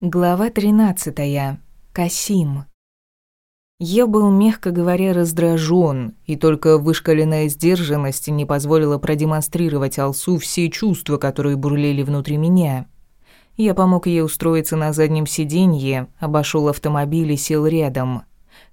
Глава 13. Касим. Я был, мягко говоря, раздражен, и только вышкаленная сдержанность не позволила продемонстрировать Алсу все чувства, которые бурлили внутри меня. Я помог ей устроиться на заднем сиденье, обошел автомобиль и сел рядом.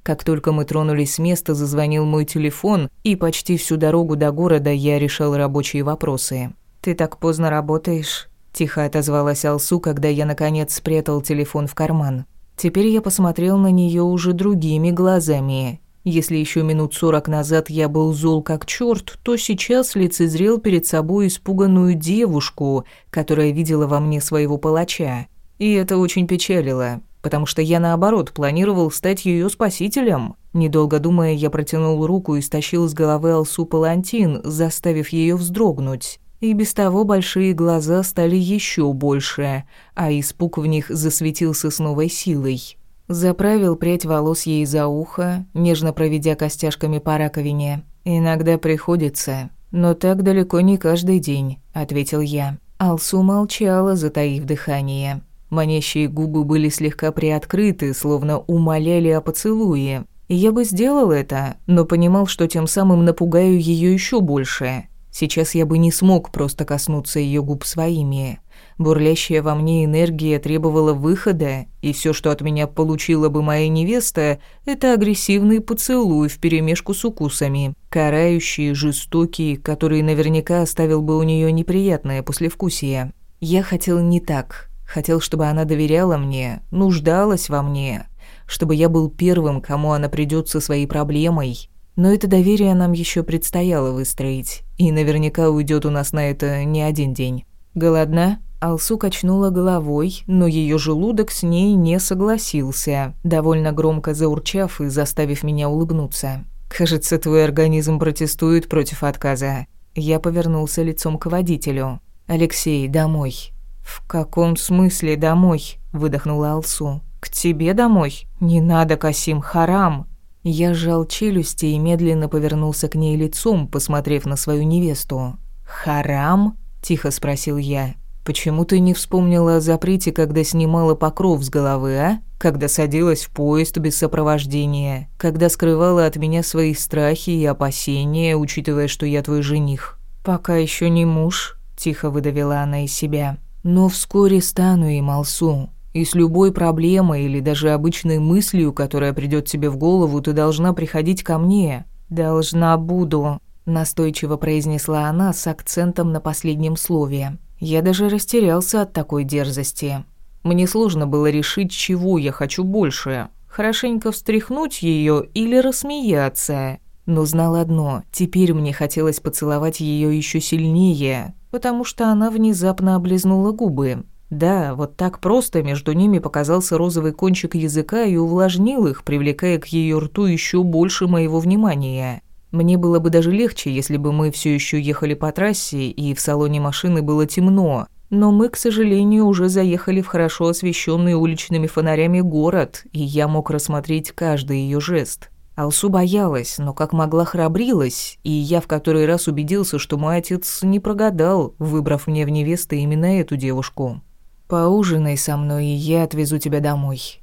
Как только мы тронулись с места, зазвонил мой телефон, и почти всю дорогу до города я решал рабочие вопросы. «Ты так поздно работаешь?» Тихо отозвалась Алсу, когда я наконец спрятал телефон в карман. Теперь я посмотрел на нее уже другими глазами. Если еще минут сорок назад я был зол как черт, то сейчас лицезрел перед собой испуганную девушку, которая видела во мне своего палача. И это очень печалило, потому что я, наоборот, планировал стать ее спасителем. Недолго думая, я протянул руку и стащил с головы Алсу палантин, заставив ее вздрогнуть. И без того большие глаза стали еще больше, а испуг в них засветился с новой силой. Заправил прядь волос ей за ухо, нежно проведя костяшками по раковине. «Иногда приходится, но так далеко не каждый день», — ответил я. Алсу молчала, затаив дыхание. Манящие губы были слегка приоткрыты, словно умоляли о поцелуе. Я бы сделал это, но понимал, что тем самым напугаю ее еще больше. Сейчас я бы не смог просто коснуться ее губ своими. Бурлящая во мне энергия требовала выхода, и все, что от меня получила бы моя невеста, это агрессивный поцелуй вперемешку с укусами, карающие, жестокие, который наверняка оставил бы у нее неприятное послевкусие. Я хотел не так. Хотел, чтобы она доверяла мне, нуждалась во мне, чтобы я был первым, кому она придет со своей проблемой, но это доверие нам еще предстояло выстроить, и наверняка уйдет у нас на это не один день. Голодна? Алсу качнула головой, но ее желудок с ней не согласился, довольно громко заурчав и заставив меня улыбнуться. «Кажется, твой организм протестует против отказа». Я повернулся лицом к водителю. «Алексей, домой». «В каком смысле домой?» – выдохнула Алсу. «К тебе домой? Не надо, Касим, харам!» Я сжал челюсти и медленно повернулся к ней лицом, посмотрев на свою невесту. «Харам?» – тихо спросил я. «Почему ты не вспомнила о запрете, когда снимала покров с головы, а? Когда садилась в поезд без сопровождения? Когда скрывала от меня свои страхи и опасения, учитывая, что я твой жених?» «Пока еще не муж», – тихо выдавила она из себя. «Но вскоре стану им, Алсу. И с любой проблемой или даже обычной мыслью, которая придет тебе в голову, ты должна приходить ко мне. Должна буду, настойчиво произнесла она с акцентом на последнем слове. Я даже растерялся от такой дерзости. Мне сложно было решить, чего я хочу больше. Хорошенько встряхнуть ее или рассмеяться. Но знал одно, теперь мне хотелось поцеловать ее еще сильнее, потому что она внезапно облизнула губы. Да, вот так просто между ними показался розовый кончик языка и увлажнил их, привлекая к ее рту еще больше моего внимания. Мне было бы даже легче, если бы мы все еще ехали по трассе и в салоне машины было темно, но мы, к сожалению, уже заехали в хорошо освещенный уличными фонарями город, и я мог рассмотреть каждый ее жест. Алсу боялась, но как могла храбрилась, и я в который раз убедился, что мой отец не прогадал, выбрав мне в невесты именно эту девушку. «Поужинай со мной, и я отвезу тебя домой».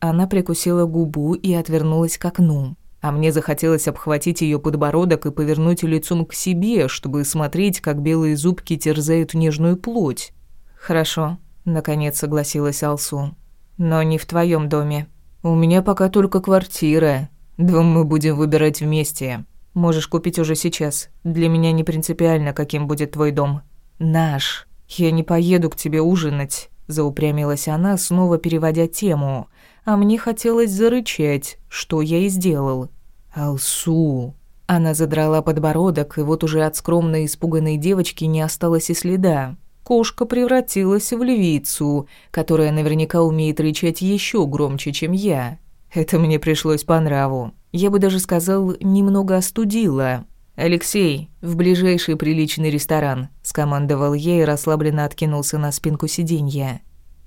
Она прикусила губу и отвернулась к окну, а мне захотелось обхватить ее подбородок и повернуть лицом к себе, чтобы смотреть, как белые зубки терзают нежную плоть. «Хорошо», — наконец согласилась Алсу. «Но не в твоем доме. У меня пока только квартира. Дом мы будем выбирать вместе. Можешь купить уже сейчас. Для меня не принципиально, каким будет твой дом. Наш». «Я не поеду к тебе ужинать», — заупрямилась она, снова переводя тему. А мне хотелось зарычать, что я и сделал. «Алсу!» Она задрала подбородок, и вот уже от скромной испуганной девочки не осталось и следа. Кошка превратилась в львицу, которая наверняка умеет рычать еще громче, чем я. Это мне пришлось по нраву. Я бы даже сказал, немного остудила. «Алексей, в ближайший приличный ресторан», — скомандовал я и расслабленно откинулся на спинку сиденья.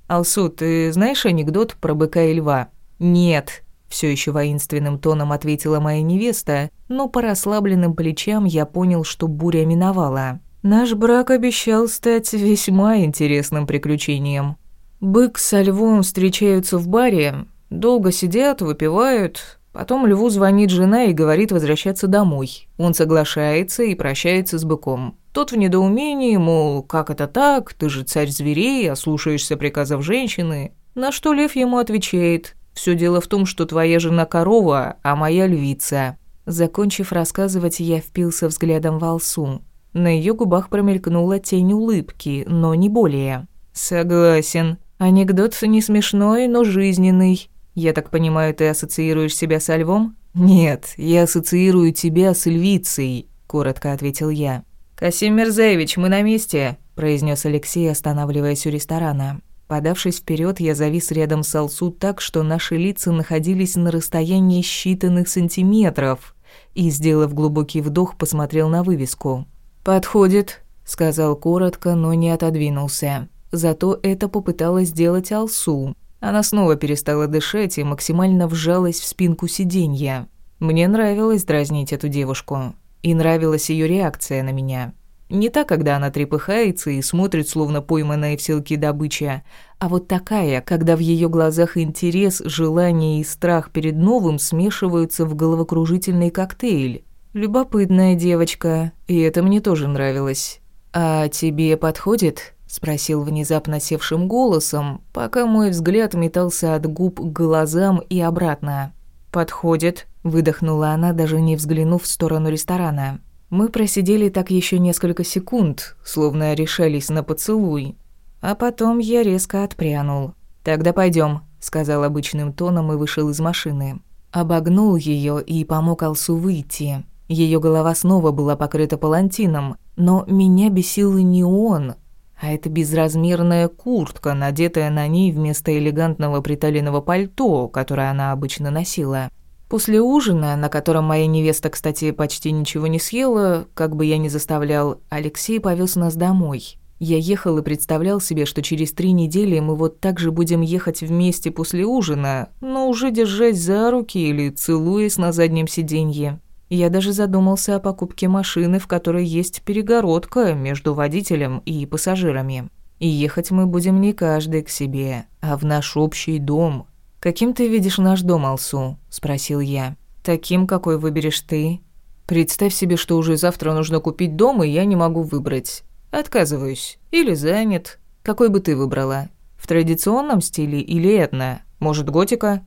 «Алсу, ты знаешь анекдот про быка и льва?» «Нет», — все еще воинственным тоном ответила моя невеста, но по расслабленным плечам я понял, что буря миновала. Наш брак обещал стать весьма интересным приключением. Бык со львом встречаются в баре, долго сидят, выпивают. Потом льву звонит жена и говорит возвращаться домой. Он соглашается и прощается с быком. Тот в недоумении, мол, как это так, ты же царь зверей, а слушаешься приказов женщины. На что лев ему отвечает, все дело в том, что твоя жена корова, а моя львица. Закончив рассказывать, я впился взглядом в Алсу. На ее губах промелькнула тень улыбки, но не более. «Согласен. Анекдот не смешной, но жизненный. Я так понимаю, ты ассоциируешь себя со львом?» «Нет, я ассоциирую тебя с львицей», — коротко ответил я. «Касим Мерзаевич, мы на месте», — произнес Алексей, останавливаясь у ресторана. Подавшись вперед, я завис рядом с Алсу так, что наши лица находились на расстоянии считанных сантиметров, и, сделав глубокий вдох, посмотрел на вывеску. «Подходит», — сказал коротко, но не отодвинулся. Зато это попыталась сделать Алсу. Она снова перестала дышать и максимально вжалась в спинку сиденья. Мне нравилось дразнить эту девушку. И нравилась ее реакция на меня. Не та, когда она трепыхается и смотрит, словно пойманная в селке добыча, а вот такая, когда в ее глазах интерес, желание и страх перед новым смешиваются в головокружительный коктейль. Любопытная девочка, и это мне тоже нравилось. «А тебе подходит?» — спросил внезапно севшим голосом, пока мой взгляд метался от губ к глазам и обратно. «Подходит», — выдохнула она, даже не взглянув в сторону ресторана. Мы просидели так еще несколько секунд, словно решались на поцелуй. А потом я резко отпрянул. «Тогда пойдем, сказал обычным тоном и вышел из машины. Обогнул ее и помог Алсу выйти. Ее голова снова была покрыта палантином, но меня бесил не он, а эта безразмерная куртка, надетая на ней вместо элегантного приталенного пальто, которое она обычно носила. После ужина, на котором моя невеста, кстати, почти ничего не съела, как бы я ни заставлял, Алексей повез нас домой. Я ехал и представлял себе, что через три недели мы вот так же будем ехать вместе после ужина, но уже держась за руки или целуясь на заднем сиденье. Я даже задумался о покупке машины, в которой есть перегородка между водителем и пассажирами. И ехать мы будем не каждый к себе, а в наш общий дом. «Каким ты видишь наш дом, Алсу?» – спросил я. «Таким, какой выберешь ты. Представь себе, что уже завтра нужно купить дом, и я не могу выбрать. Отказываюсь. Или занят. Какой бы ты выбрала? В традиционном стиле или этно? Может, готика?»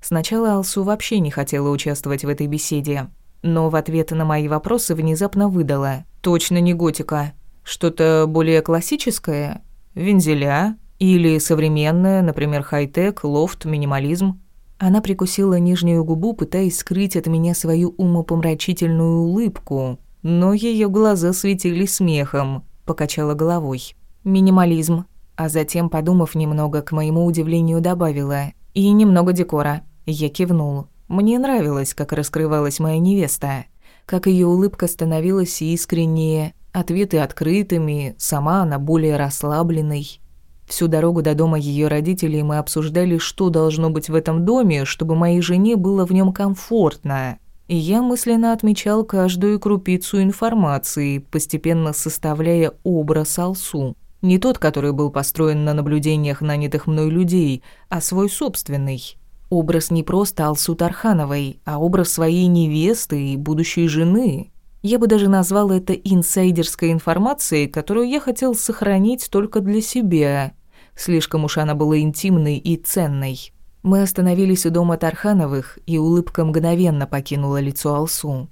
Сначала Алсу вообще не хотела участвовать в этой беседе, но в ответ на мои вопросы внезапно выдала. «Точно не готика. Что-то более классическое? Вензеля? Или современное, например, хай-тек, лофт, минимализм?» Она прикусила нижнюю губу, пытаясь скрыть от меня свою умопомрачительную улыбку, но ее глаза светились смехом, покачала головой. «Минимализм», а затем, подумав немного, к моему удивлению добавила. «И немного декора». Я кивнул. Мне нравилось, как раскрывалась моя невеста, как ее улыбка становилась искреннее, ответы открытыми, сама она более расслабленной. Всю дорогу до дома ее родителей мы обсуждали, что должно быть в этом доме, чтобы моей жене было в нем комфортно. И я мысленно отмечал каждую крупицу информации, постепенно составляя образ Алсу. Не тот, который был построен на наблюдениях нанятых мной людей, а свой собственный. Образ не просто Алсу Тархановой, а образ своей невесты и будущей жены. Я бы даже назвал это инсайдерской информацией, которую я хотел сохранить только для себя. Слишком уж она была интимной и ценной. Мы остановились у дома Тархановых, и улыбка мгновенно покинула лицо Алсу.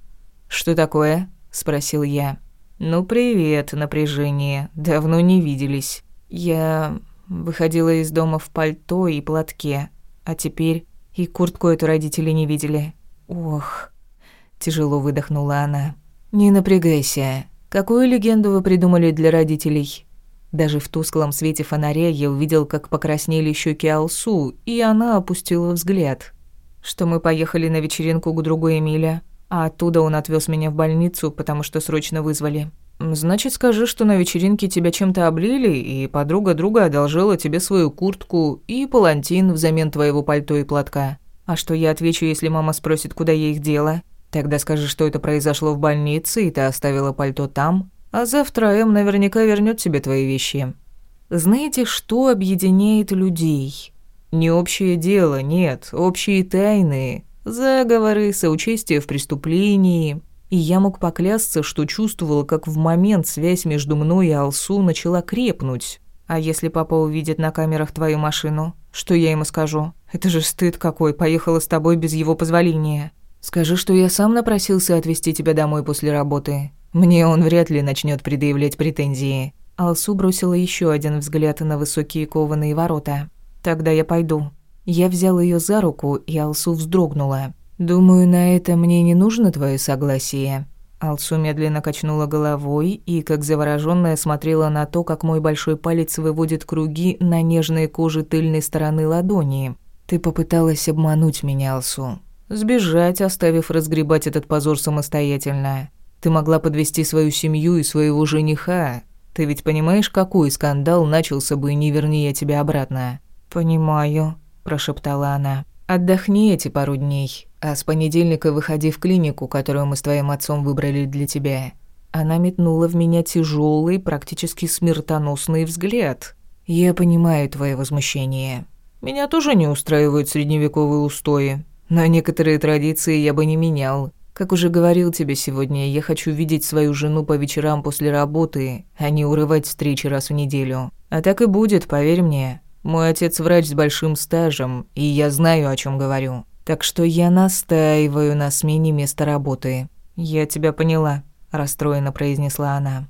«Что такое?» – спросил я. «Ну, привет, напряжение. Давно не виделись. Я выходила из дома в пальто и платке, а теперь и куртку эту родители не видели. Ох, тяжело выдохнула она. Не напрягайся. Какую легенду вы придумали для родителей? Даже в тусклом свете фонаря я увидел, как покраснели щеки Алсу, и она опустила взгляд. Что мы поехали на вечеринку к другу Эмиля, а оттуда он отвез меня в больницу, потому что срочно вызвали. «Значит, скажи, что на вечеринке тебя чем-то облили, и подруга друга одолжила тебе свою куртку и палантин взамен твоего пальто и платка. А что я отвечу, если мама спросит, куда я их дела? Тогда скажи, что это произошло в больнице, и ты оставила пальто там, а завтра Эм наверняка вернет тебе твои вещи». Знаете, что объединяет людей? Не общее дело, нет, общие тайны, заговоры, соучастие в преступлении. И я мог поклясться, что чувствовал, как в момент связь между мной и Алсу начала крепнуть. А если папа увидит на камерах твою машину, что я ему скажу? Это же стыд какой, поехала с тобой без его позволения. Скажи, что я сам напросился отвезти тебя домой после работы. Мне он вряд ли начнет предъявлять претензии. Алсу бросила еще один взгляд на высокие кованые ворота. Тогда я пойду. Я взял ее за руку, и Алсу вздрогнула. Думаю, на это мне не нужно твое согласие. Алсу медленно качнула головой и, как заворожённая, смотрела на то, как мой большой палец выводит круги на нежной коже тыльной стороны ладони. Ты попыталась обмануть меня, Алсу. Сбежать, оставив разгребать этот позор самостоятельно. Ты могла подвести свою семью и своего жениха. Ты ведь понимаешь, какой скандал начался бы, не верни я тебя обратно?» «Понимаю», – прошептала она. «Отдохни эти пару дней, а с понедельника выходи в клинику, которую мы с твоим отцом выбрали для тебя». Она метнула в меня тяжелый, практически смертоносный взгляд. «Я понимаю твое возмущение. Меня тоже не устраивают средневековые устои. Но некоторые традиции я бы не менял. Как уже говорил тебе сегодня, я хочу видеть свою жену по вечерам после работы, а не урывать встречи раз в неделю. А так и будет, поверь мне. Мой отец врач с большим стажем, и я знаю, о чем говорю. Так что я настаиваю на смене места работы. Я тебя поняла, расстроенно произнесла она.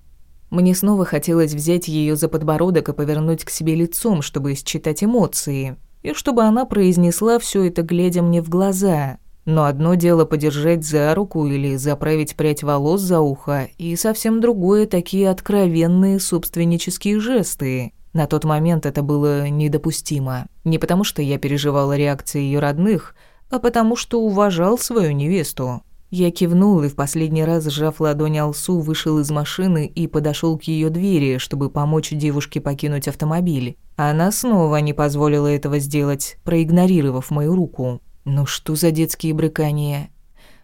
Мне снова хотелось взять ее за подбородок и повернуть к себе лицом, чтобы считать эмоции, и чтобы она произнесла все это, глядя мне в глаза. Но одно дело подержать за руку или заправить прядь волос за ухо, и совсем другое такие откровенные собственнические жесты. На тот момент это было недопустимо. Не потому, что я переживала реакции ее родных, а потому, что уважал свою невесту. Я кивнул и в последний раз, сжав ладонь Алсу, вышел из машины и подошел к ее двери, чтобы помочь девушке покинуть автомобиль. Она снова не позволила этого сделать, проигнорировав мою руку. Ну что за детские брыкания?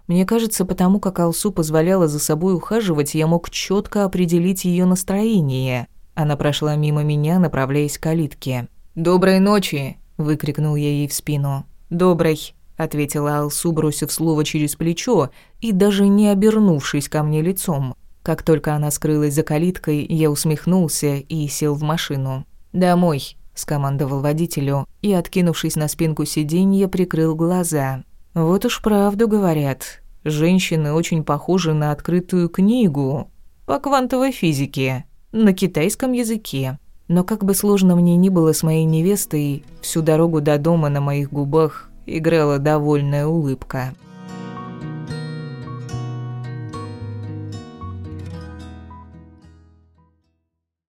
Мне кажется, потому как Алсу позволяла за собой ухаживать, я мог четко определить ее настроение. Она прошла мимо меня, направляясь к калитке. «Доброй ночи!» – выкрикнул я ей в спину. «Доброй!» Ответила Алсу, бросив слово через плечо и даже не обернувшись ко мне лицом. Как только она скрылась за калиткой, я усмехнулся и сел в машину. «Домой», — скомандовал водителю, и, откинувшись на спинку сиденья, прикрыл глаза. «Вот уж правду говорят. Женщины очень похожи на открытую книгу по квантовой физике на китайском языке. Но как бы сложно мне ни было с моей невестой, всю дорогу до дома на моих губах играла довольная улыбка.